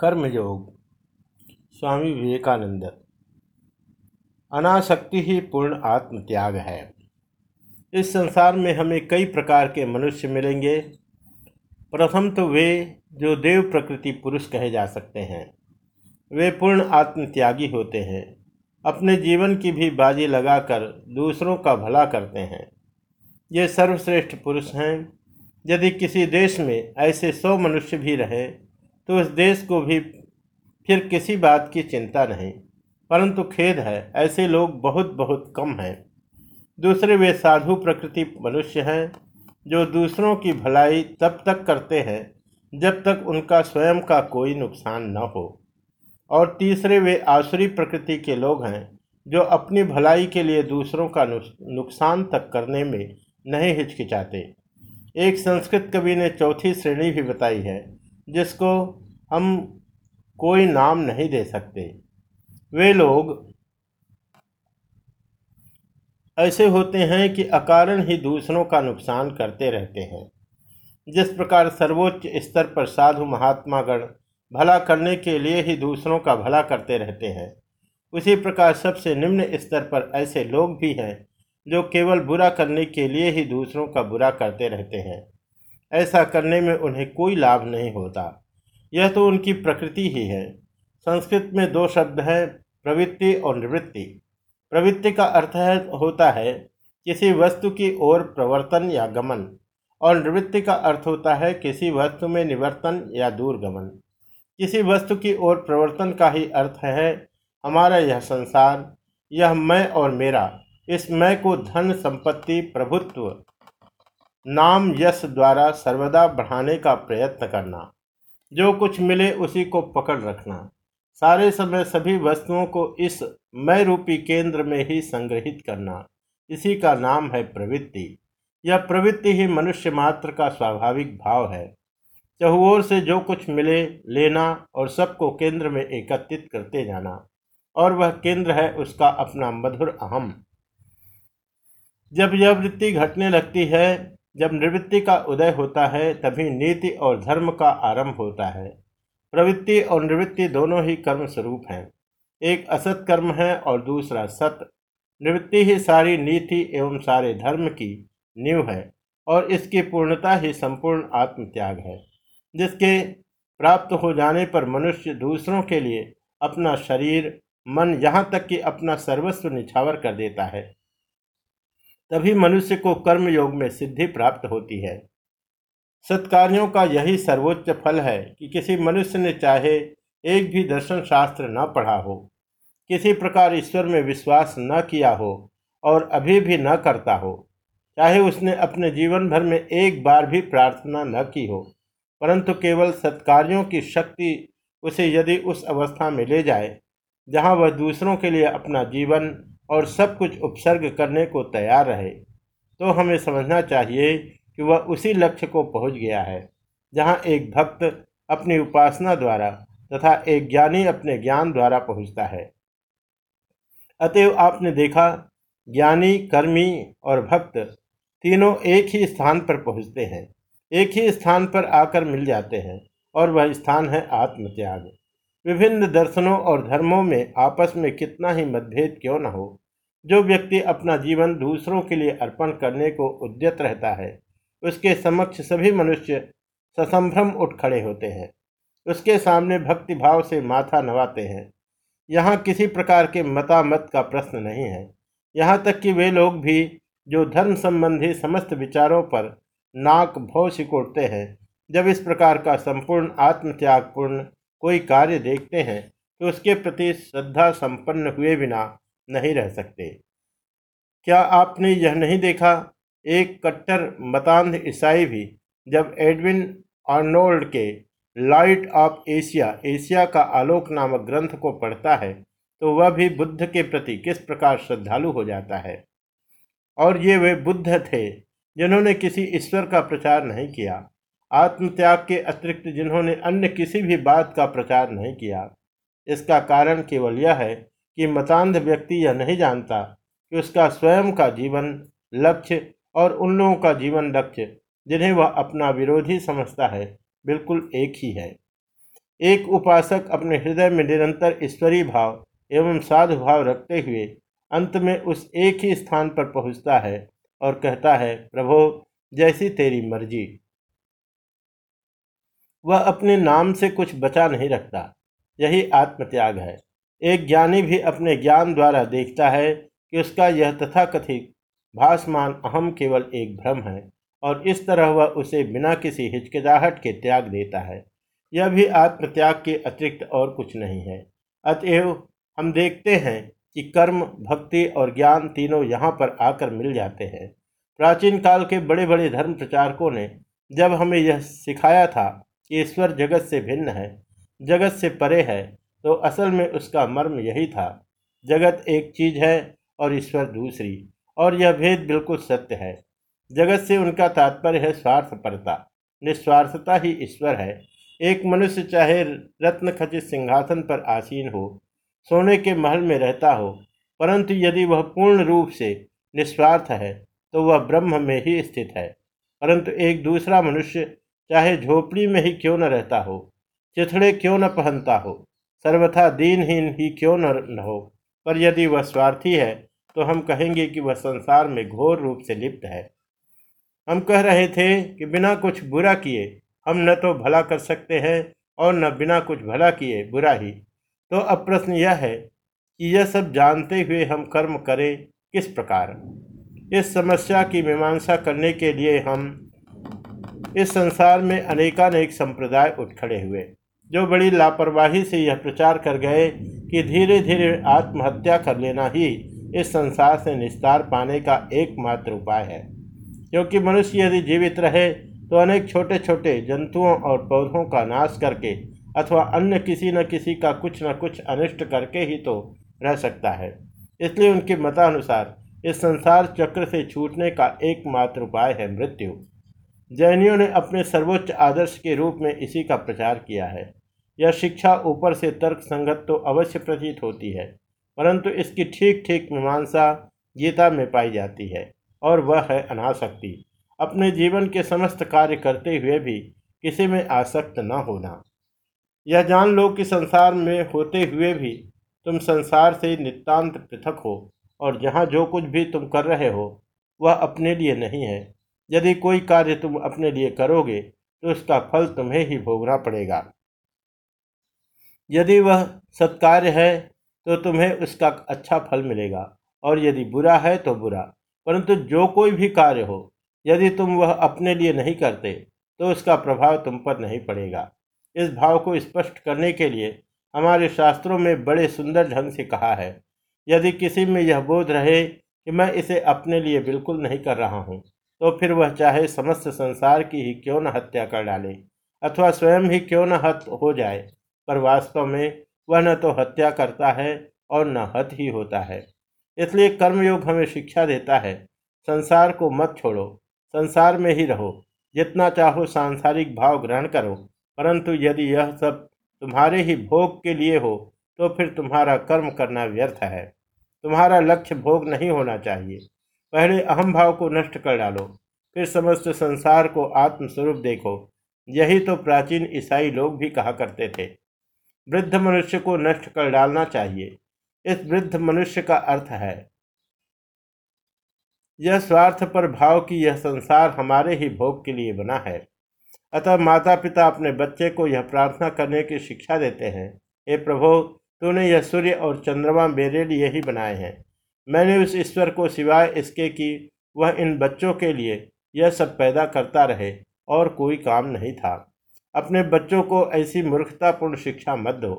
कर्मयोग स्वामी विवेकानंद, अनासक्ति ही पूर्ण आत्मत्याग है। इस संसार में हमें कई प्रकार के मनुष्य मिलेंगे। प्रथम तो वे जो देव प्रकृति पुरुष कहे जा सकते हैं। वे पूर्ण आत्मत्यागी होते हैं। अपने जीवन की भी बाजी लगाकर दूसरों का भला करते हैं। ये सर्वश्रेष्ठ पुरुष हैं। यदि किसी देश में ऐसे सौ मनुष्य भी रहे तो उस देश को भी फिर किसी बात की चिंता नहीं। परंतु खेद है, ऐसे लोग बहुत बहुत कम हैं। दूसरे वे साधु प्रकृति मनुष्य हैं, जो दूसरों की भलाई तब तक करते हैं, जब तक उनका स्वयं का कोई नुकसान न हो। और तीसरे वे आसुरी प्रकृति के लोग हैं, जो अपनी भलाई के लिए दूसरों का नुकसान तक करने में नहीं हिचकिचाते। एक संस्कृत कवि ने चौथी श्रेणी भी बताई है जिसको हम कोई नाम नहीं दे सकते। वे लोग ऐसे होते हैं कि अकारण ही दूसरों का नुकसान करते रहते हैं। जिस प्रकार सर्वोच्च स्तर पर साधु महात्मागण भला करने के लिए ही दूसरों का भला करते रहते हैं, उसी प्रकार सबसे निम्न स्तर पर ऐसे लोग भी हैं जो केवल बुरा करने के लिए ही दूसरों का बुरा करते रहते हैं। ऐसा करने में उन्हें कोई लाभ नहीं होता। यह तो उनकी प्रकृति ही है। संस्कृत में दो शब्द हैं, प्रवृत्ति और निवृत्ति। प्रवृत्ति का अर्थ है, होता है किसी वस्तु की ओर प्रवर्तन या गमन, और निवृत्ति का अर्थ होता है किसी वस्तु में निवर्तन या दूरगमन। किसी वस्तु की ओर प्रवर्तन का ही अर्थ है, हमारा यह संसार, यह मैं और मेरा, इस मैं को धन, संपत्ति, प्रभुत्व नाम यश द्वारा सर्वदा बढ़ाने का प्रयत्न करना। जो कुछ मिले उसी को पकड़ रखना। सारे समय सभी वस्तुओं को इस मय रूपी केंद्र में ही संग्रहित करना। इसी का नाम है प्रवृत्ति। यह प्रवृत्ति ही मनुष्य मात्र का स्वाभाविक भाव है। चहुओर से जो कुछ मिले, लेना और सबको केंद्र में एकत्रित करते जाना। और वह केंद्र है उसका अपना मधुर अहम। जब यह वृत्ति घटने लगती है जब निवृत्ति का उदय होता है, तभी नीति और धर्म का आरंभ होता है। प्रवृत्ति और निवृत्ति दोनों ही कर्म स्वरूप हैं। एक असत कर्म है और दूसरा सत। निवृत्ति ही सारी नीति एवं सारे धर्म की नींव है और इसकी पूर्णता ही संपूर्ण आत्मत्याग है। जिसके प्राप्त हो जाने पर मनुष्य दूसरों के लिए अपना शरीर, मन यहाँ तक कि अपना सर्वस्व निछावर कर देता है। तभी मनुष्य को कर्म योग में सिद्धि प्राप्त होती है। सत्कार्यों का यही सर्वोच्च फल है कि किसी मनुष्य ने चाहे एक भी दर्शन शास्त्र न पढ़ा हो, किसी प्रकार ईश्वर में विश्वास न किया हो और अभी भी न करता हो, चाहे उसने अपने जीवन भर में एक बार भी प्रार्थना न की हो, परंतु केवल सत्कार्यों की शक्ति उसे यदि उस अवस्था में ले जाए, जहाँ वह दूसरों के लिए अपना जीवन और सब कुछ उपसर्ग करने को तैयार रहे तो हमें समझना चाहिए कि वह उसी लक्ष्य को पहुँच गया है, जहाँ एक भक्त अपनी उपासना द्वारा तथा एक ज्ञानी अपने ज्ञान द्वारा पहुँचता है। अतएव आपने देखा, ज्ञानी, कर्मी और भक्त तीनों एक ही स्थान पर पहुँचते हैं, एक ही स्थान पर आकर मिल जाते हैं, और वह स्थान है आत्मत्याग। विभिन्न दर्शनों और धर्मों में आपस में कितना ही मतभेद क्यों न हो जो व्यक्ति अपना जीवन दूसरों के लिए अर्पण करने को उद्यत रहता है, उसके समक्ष सभी मनुष्य ससंभ्रम उठ खड़े होते हैं। उसके सामने भक्ति भाव से माथा नवाते हैं। यहाँ किसी प्रकार के मतामत का प्रश्न नहीं है। यहाँ तक कि वे लोग भी जो धर्म संबंधी समस्त विचारों पर नाक भव सिकोड़ते हैं, जब इस प्रकार का संपूर्ण आत्मत्यागपूर्ण कोई कार्य देखते हैं तो उसके प्रति श्रद्धा संपन्न हुए बिना नहीं रह सकते। क्या आपने यह नहीं देखा? एक कट्टर मतान्ध ईसाई भी, जब एडविन आर्नोल्ड के लाइट ऑफ़ एशिया एशिया का आलोक नामक ग्रंथ को पढ़ता है तो वह भी बुद्ध के प्रति किस प्रकार श्रद्धालु हो जाता है? और ये वे बुद्ध थे, जिन्होंने किसी ईश्वर का प्रचार नहीं किया, आत्मत्याग के अतिरिक्त जिन्होंने अन्य किसी भी बात का प्रचार नहीं किया। इसका कारण केवल यह है कि मतान्ध व्यक्ति यह नहीं जानता कि उसका स्वयं का जीवन लक्ष्य और उन लोगों का जीवन लक्ष्य, जिन्हें वह अपना विरोधी समझता है, बिल्कुल एक ही है। एक उपासक अपने हृदय में निरंतर ईश्वरीय भाव एवं साधु भाव रखते हुए अंत में उस एक ही स्थान पर पहुँचता है और कहता है, प्रभो, जैसी तेरी मर्ज़ी। वह अपने नाम से कुछ बचा नहीं रखता। यही आत्मत्याग है। एक ज्ञानी भी अपने ज्ञान द्वारा देखता है कि उसका यह तथाकथित भासमान अहम केवल एक भ्रम है, और इस तरह वह उसे बिना किसी हिचकिचाहट के त्याग देता है। यह भी आत्मत्याग के अतिरिक्त और कुछ नहीं है। अतएव हम देखते हैं कि कर्म, भक्ति और ज्ञान तीनों यहाँ पर आकर मिल जाते हैं। प्राचीन काल के बड़े बड़े धर्म प्रचारकों ने जब हमें यह सिखाया था कि ईश्वर जगत से भिन्न है, जगत से परे है तो असल में उसका मर्म यही था, जगत एक चीज़ है और ईश्वर दूसरी, और यह भेद बिल्कुल सत्य है। जगत से उनका तात्पर्य है स्वार्थपरता, निस्वार्थता ही ईश्वर है। एक मनुष्य चाहे रत्न खचित सिंहासन पर आसीन हो, सोने के महल में रहता हो, परंतु यदि वह पूर्ण रूप से निस्वार्थ है तो वह ब्रह्म में ही स्थित है। परंतु एक दूसरा मनुष्य चाहे झोपड़ी में ही क्यों न रहता हो, चिथड़े क्यों न पहनता हो सर्वथा दीनहीन ही क्यों न हो? पर यदि वह स्वार्थी है तो हम कहेंगे कि वह संसार में घोर रूप से लिप्त है। हम कह रहे थे कि बिना कुछ बुरा किए हम न तो भला कर सकते हैं और न बिना कुछ भला किए बुरा ही। तो अब प्रश्न यह है कि यह सब जानते हुए हम कर्म करें किस प्रकार? इस समस्या की मीमांसा करने के लिए हम इस संसार में अनेकानेक संप्रदाय उठ खड़े हुए। जो बड़ी लापरवाही से यह प्रचार कर गए कि धीरे धीरे आत्महत्या कर लेना ही इस संसार से निस्तार पाने का एकमात्र उपाय है। क्योंकि मनुष्य यदि जीवित रहे तो अनेक छोटे छोटे जंतुओं और पौधों का नाश करके अथवा अन्य किसी न किसी का कुछ न कुछ अनिष्ट करके ही तो रह सकता है। इसलिए उनके मतानुसार इस संसार चक्र से छूटने का एकमात्र उपाय है मृत्यु। जैनियों ने अपने सर्वोच्च आदर्श के रूप में इसी का प्रचार किया है। यह शिक्षा ऊपर से तर्क संगत तो अवश्य प्रतीत होती है, परंतु इसकी ठीक ठीक मीमांसा गीता में पाई जाती है, और वह है अनासक्ति। अपने जीवन के समस्त कार्य करते हुए भी किसी में आसक्त न होना। यह जान लो कि संसार में होते हुए भी तुम संसार से नितांत पृथक हो, और जहाँ जो कुछ भी तुम कर रहे हो, वह अपने लिए नहीं है। यदि कोई कार्य तुम अपने लिए करोगे तो उसका फल तुम्हें ही भोगना पड़ेगा। यदि वह सत्कार्य है तो तुम्हें उसका अच्छा फल मिलेगा। और यदि बुरा है तो बुरा। परंतु जो कोई भी कार्य हो, यदि तुम वह अपने लिए नहीं करते तो उसका प्रभाव तुम पर नहीं पड़ेगा। इस भाव को स्पष्ट करने के लिए हमारे शास्त्रों में बड़े सुंदर ढंग से कहा है, यदि किसी में यह बोध रहे कि मैं इसे अपने लिए बिल्कुल नहीं कर रहा हूँ तो फिर वह चाहे समस्त संसार की ही क्यों न हत्या कर डाले, अथवा स्वयं ही क्यों न हत हो जाए पर वास्तव में वह न तो हत्या करता है और न हत ही होता है। इसलिए कर्मयोग हमें शिक्षा देता है, संसार को मत छोड़ो, संसार में ही रहो, जितना चाहो सांसारिक भाव ग्रहण करो, परंतु यदि यह सब तुम्हारे ही भोग के लिए हो तो फिर तुम्हारा कर्म करना व्यर्थ है। तुम्हारा लक्ष्य भोग नहीं होना चाहिए। पहले अहम भाव को नष्ट कर डालो, फिर समस्त संसार को आत्मस्वरूप देखो। यही तो प्राचीन ईसाई लोग भी कहा करते थे। वृद्ध मनुष्य को नष्ट कर डालना चाहिए। इस वृद्ध मनुष्य का अर्थ है, यह स्वार्थ पर भाव की यह संसार हमारे ही भोग के लिए बना है। अतः माता पिता अपने बच्चे को यह प्रार्थना करने की शिक्षा देते हैं, हे प्रभो, तूने यह सूर्य और चंद्रमा मेरे लिए ही बनाए हैं। मैंने उस ईश्वर को सिवाय इसके कि वह इन बच्चों के लिए यह सब पैदा करता रहे और कोई काम नहीं था। अपने बच्चों को ऐसी मूर्खतापूर्ण शिक्षा मत दो।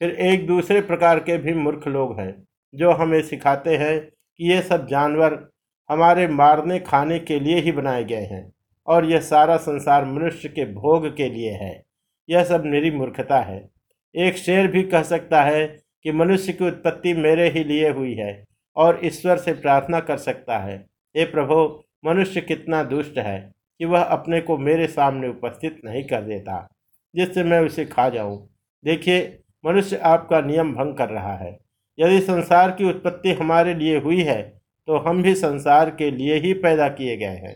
फिर एक दूसरे प्रकार के भी मूर्ख लोग हैं, जो हमें सिखाते हैं कि ये सब जानवर हमारे मारने खाने के लिए ही बनाए गए हैं और यह सारा संसार मनुष्य के भोग के लिए है। यह सब मेरी मूर्खता है। एक शेर भी कह सकता है कि मनुष्य की उत्पत्ति मेरे ही लिए हुई है और ईश्वर से प्रार्थना कर सकता है, हे प्रभो, मनुष्य कितना दुष्ट है। कि वह अपने को मेरे सामने उपस्थित नहीं कर देता, जिससे मैं उसे खा जाऊँ। देखिए, मनुष्य आपका नियम भंग कर रहा है। यदि संसार की उत्पत्ति हमारे लिए हुई है तो हम भी संसार के लिए ही पैदा किए गए हैं।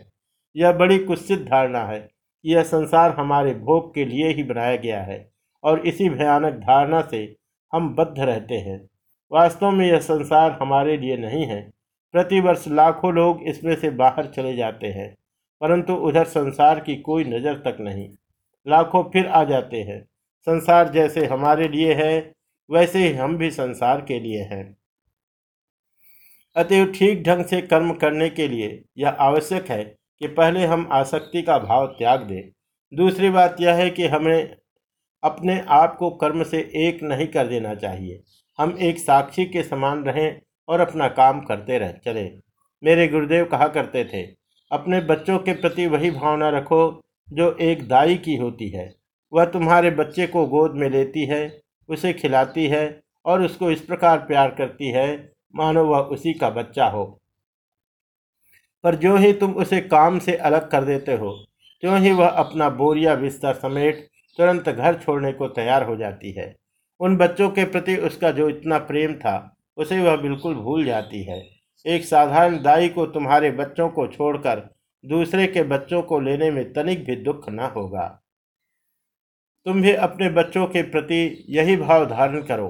यह बड़ी कुत्सित धारणा है यह संसार हमारे भोग के लिए ही बनाया गया है, और इसी भयानक धारणा से हम बद्ध रहते हैं। वास्तव में यह संसार हमारे लिए नहीं है। प्रतिवर्ष लाखों लोग इसमें से बाहर चले जाते हैं। परंतु उधर संसार की कोई नज़र तक नहीं। लाखों फिर आ जाते हैं। संसार जैसे हमारे लिए है, वैसे ही हम भी संसार के लिए हैं। अतएव ठीक ढंग से कर्म करने के लिए यह आवश्यक है कि पहले हम आसक्ति का भाव त्याग दें। दूसरी बात यह है कि हमें अपने आप को कर्म से एक नहीं कर देना चाहिए। हम एक साक्षी के समान रहें और अपना काम करते रह चले। मेरे गुरुदेव कहा करते थे अपने बच्चों के प्रति वही भावना रखो, जो एक दाई की होती है। वह तुम्हारे बच्चे को गोद में लेती है, उसे खिलाती है और उसको इस प्रकार प्यार करती है, मानो वह उसी का बच्चा हो। पर जो ही तुम उसे काम से अलग कर देते हो, त्यों ही वह अपना बोरिया बिस्तर समेट तुरंत घर छोड़ने को तैयार हो जाती है। उन बच्चों के प्रति उसका जो इतना प्रेम था, उसे वह बिल्कुल भूल जाती है। एक साधारण दाई को तुम्हारे बच्चों को छोड़कर दूसरे के बच्चों को लेने में तनिक भी दुख न होगा। तुम भी अपने बच्चों के प्रति यही भाव धारण करो।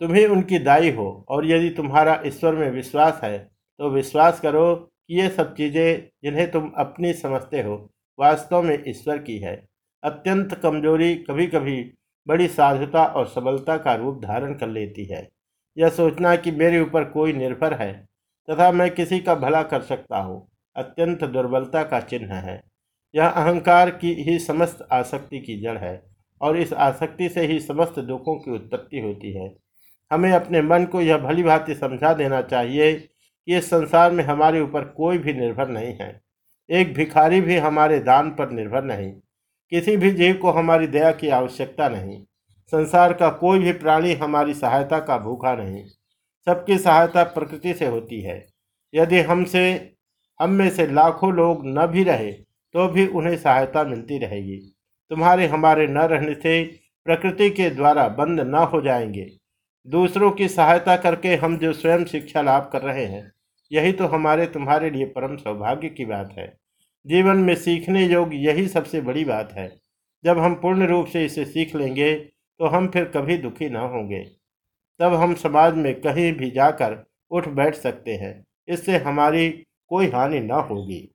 तुम ही उनकी दाई हो और यदि तुम्हारा ईश्वर में विश्वास है तो विश्वास करो कि ये सब चीज़ें जिन्हें तुम अपनी समझते हो, वास्तव में ईश्वर की है। अत्यंत कमज़ोरी कभी कभी बड़ी साधुता और सबलता का रूप धारण कर लेती है। यह सोचना कि मेरे ऊपर कोई निर्भर है, तथा मैं किसी का भला कर सकता हूँ। अत्यंत दुर्बलता का चिन्ह है। यह अहंकार की ही समस्त आसक्ति की जड़ है, और इस आसक्ति से ही समस्त दुखों की उत्पत्ति होती है। हमें अपने मन को यह भली भांति समझा देना चाहिए कि इस संसार में हमारे ऊपर कोई भी निर्भर नहीं है। एक भिखारी भी हमारे दान पर निर्भर नहीं। किसी भी जीव को हमारी दया की आवश्यकता नहीं। संसार का कोई भी प्राणी हमारी सहायता का भूखा नहीं, सबकी सहायता प्रकृति से होती है। यदि हमसे, हम में से लाखों लोग न भी रहे तो भी उन्हें सहायता मिलती रहेगी। तुम्हारे हमारे न रहने से प्रकृति के द्वारा बंद न हो जाएँगे। दूसरों की सहायता करके हम जो स्वयं शिक्षा लाभ कर रहे हैं, यही तो हमारे तुम्हारे लिए परम सौभाग्य की बात है। जीवन में सीखने योग्य यही सबसे बड़ी बात है। जब हम पूर्ण रूप से इसे सीख लेंगे तो हम फिर कभी दुखी ना होंगे। तब हम समाज में कहीं भी जाकर उठ बैठ सकते हैं। इससे हमारी कोई हानि ना होगी।